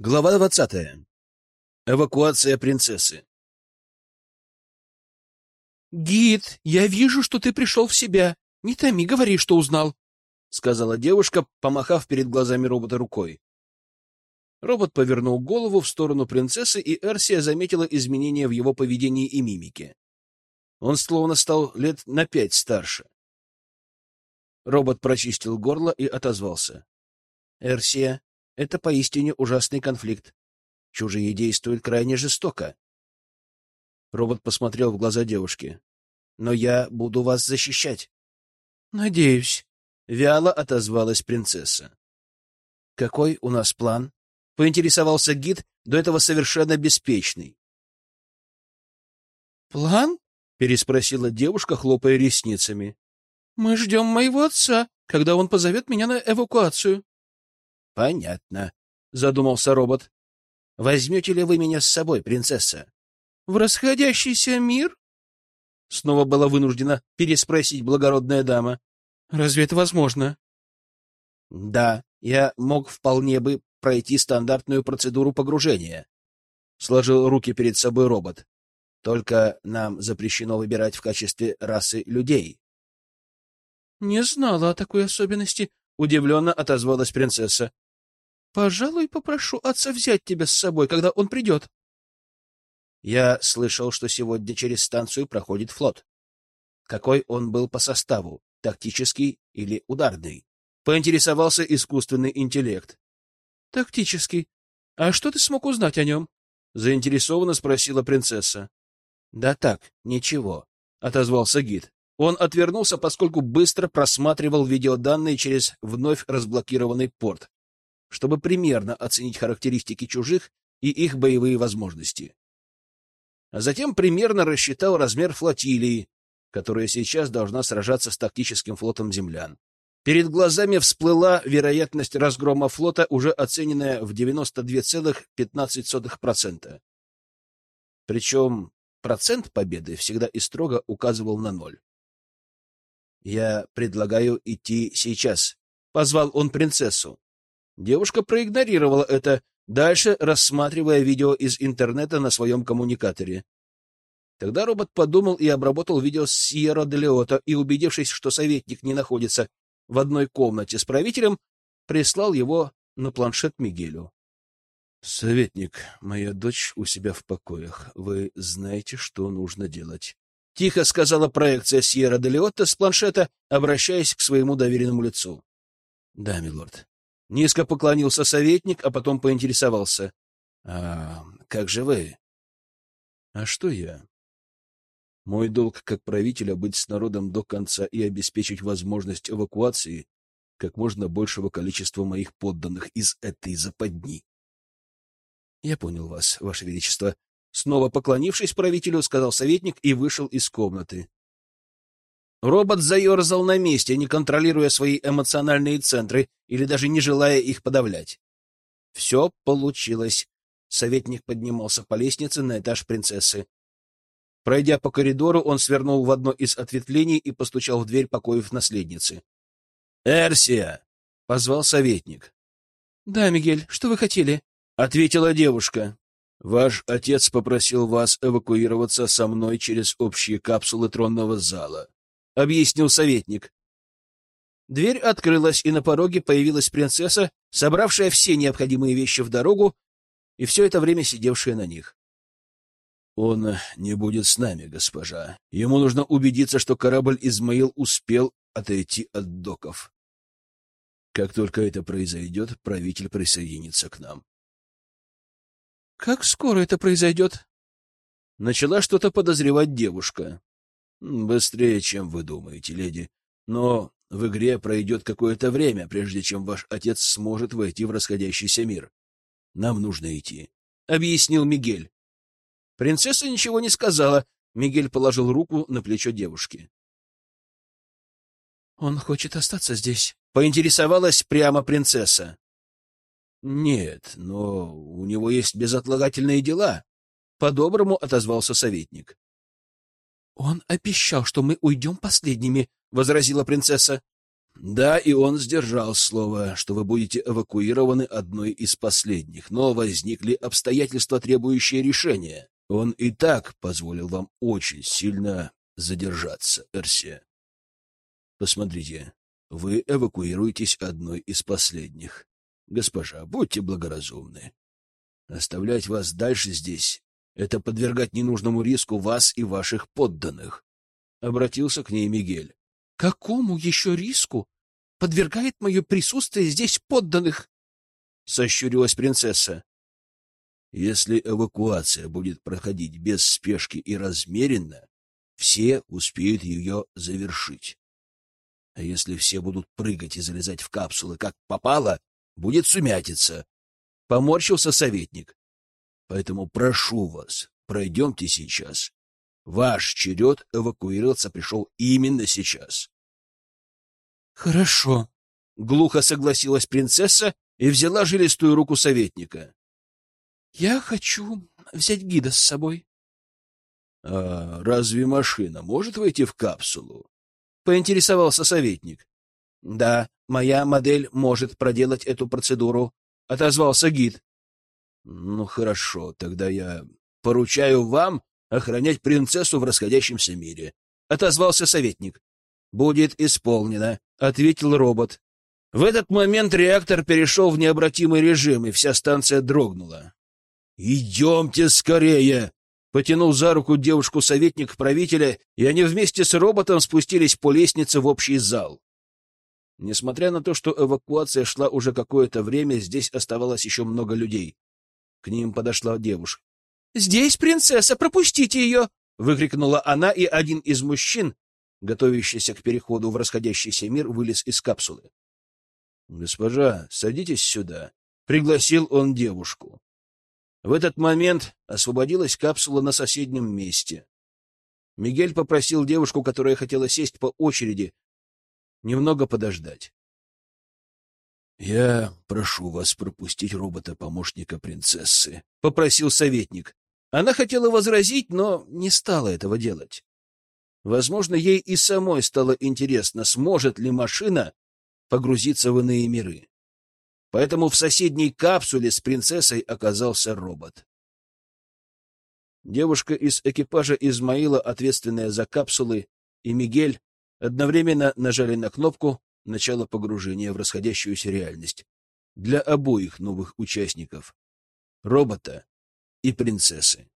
Глава двадцатая. Эвакуация принцессы. «Гид, я вижу, что ты пришел в себя. Не томи, говори, что узнал», — сказала девушка, помахав перед глазами робота рукой. Робот повернул голову в сторону принцессы, и Эрсия заметила изменения в его поведении и мимике. Он словно стал лет на пять старше. Робот прочистил горло и отозвался. — Эрсия, это поистине ужасный конфликт. Чужие действуют крайне жестоко. Робот посмотрел в глаза девушки. «Но я буду вас защищать». «Надеюсь», — вяло отозвалась принцесса. «Какой у нас план?» — поинтересовался гид, до этого совершенно беспечный. «План?» — переспросила девушка, хлопая ресницами. «Мы ждем моего отца, когда он позовет меня на эвакуацию». Понятно, задумался робот. Возьмете ли вы меня с собой, принцесса? В расходящийся мир? Снова была вынуждена переспросить благородная дама. Разве это возможно? Да, я мог вполне бы пройти стандартную процедуру погружения. Сложил руки перед собой робот. Только нам запрещено выбирать в качестве расы людей. Не знала о такой особенности, удивленно отозвалась принцесса. Пожалуй, попрошу отца взять тебя с собой, когда он придет. Я слышал, что сегодня через станцию проходит флот. Какой он был по составу, тактический или ударный? Поинтересовался искусственный интеллект. Тактический. А что ты смог узнать о нем? Заинтересованно спросила принцесса. Да так, ничего, отозвался гид. Он отвернулся, поскольку быстро просматривал видеоданные через вновь разблокированный порт чтобы примерно оценить характеристики чужих и их боевые возможности. А затем примерно рассчитал размер флотилии, которая сейчас должна сражаться с тактическим флотом землян. Перед глазами всплыла вероятность разгрома флота, уже оцененная в 92,15%. Причем процент победы всегда и строго указывал на ноль. «Я предлагаю идти сейчас», — позвал он принцессу. Девушка проигнорировала это, дальше рассматривая видео из интернета на своем коммуникаторе. Тогда робот подумал и обработал видео с Сьерра де и, убедившись, что советник не находится в одной комнате с правителем, прислал его на планшет Мигелю. — Советник, моя дочь у себя в покоях. Вы знаете, что нужно делать. — тихо сказала проекция Сьерра де с планшета, обращаясь к своему доверенному лицу. — Да, милорд. Низко поклонился советник, а потом поинтересовался. — А как же вы? — А что я? Мой долг как правителя быть с народом до конца и обеспечить возможность эвакуации как можно большего количества моих подданных из этой западни. — Я понял вас, ваше величество. Снова поклонившись правителю, сказал советник и вышел из комнаты. Робот заерзал на месте, не контролируя свои эмоциональные центры или даже не желая их подавлять. Все получилось. Советник поднимался по лестнице на этаж принцессы. Пройдя по коридору, он свернул в одно из ответвлений и постучал в дверь покоев наследницы. «Эрсия!» — позвал советник. «Да, Мигель, что вы хотели?» — ответила девушка. «Ваш отец попросил вас эвакуироваться со мной через общие капсулы тронного зала объяснил советник. Дверь открылась, и на пороге появилась принцесса, собравшая все необходимые вещи в дорогу и все это время сидевшая на них. «Он не будет с нами, госпожа. Ему нужно убедиться, что корабль «Измаил» успел отойти от доков. Как только это произойдет, правитель присоединится к нам». «Как скоро это произойдет?» Начала что-то подозревать девушка. Быстрее, чем вы думаете, леди. Но в игре пройдет какое-то время, прежде чем ваш отец сможет войти в расходящийся мир. Нам нужно идти, — объяснил Мигель. Принцесса ничего не сказала. Мигель положил руку на плечо девушки. «Он хочет остаться здесь?» — поинтересовалась прямо принцесса. «Нет, но у него есть безотлагательные дела», — по-доброму отозвался советник. «Он обещал, что мы уйдем последними», — возразила принцесса. Да, и он сдержал слово, что вы будете эвакуированы одной из последних, но возникли обстоятельства, требующие решения. Он и так позволил вам очень сильно задержаться, Эрсе. Посмотрите, вы эвакуируетесь одной из последних. Госпожа, будьте благоразумны. Оставлять вас дальше здесь — это подвергать ненужному риску вас и ваших подданных. Обратился к ней Мигель. Какому еще риску подвергает мое присутствие здесь подданных? Сощурилась принцесса. Если эвакуация будет проходить без спешки и размеренно, все успеют ее завершить. А если все будут прыгать и залезать в капсулы, как попало, будет сумятица. Поморщился советник. Поэтому прошу вас, пройдемте сейчас. Ваш черед эвакуироваться пришел именно сейчас. Хорошо. Глухо согласилась принцесса и взяла жилистую руку советника. Я хочу взять гида с собой. А разве машина может войти в капсулу? Поинтересовался советник. Да, моя модель может проделать эту процедуру, отозвался гид. Ну хорошо, тогда я поручаю вам охранять принцессу в расходящемся мире, отозвался советник. Будет исполнено, ответил робот. В этот момент реактор перешел в необратимый режим, и вся станция дрогнула. «Идемте скорее!» Потянул за руку девушку советник правителя, и они вместе с роботом спустились по лестнице в общий зал. Несмотря на то, что эвакуация шла уже какое-то время, здесь оставалось еще много людей. К ним подошла девушка. «Здесь принцесса, пропустите ее!» — выкрикнула она, и один из мужчин, готовящийся к переходу в расходящийся мир, вылез из капсулы. «Госпожа, садитесь сюда», — пригласил он девушку. В этот момент освободилась капсула на соседнем месте. Мигель попросил девушку, которая хотела сесть по очереди, немного подождать. «Я прошу вас пропустить робота-помощника принцессы», — попросил советник. Она хотела возразить, но не стала этого делать. Возможно, ей и самой стало интересно, сможет ли машина погрузиться в иные миры. Поэтому в соседней капсуле с принцессой оказался робот. Девушка из экипажа Измаила, ответственная за капсулы, и Мигель одновременно нажали на кнопку начала погружения в расходящуюся реальность для обоих новых участников — робота и принцессы.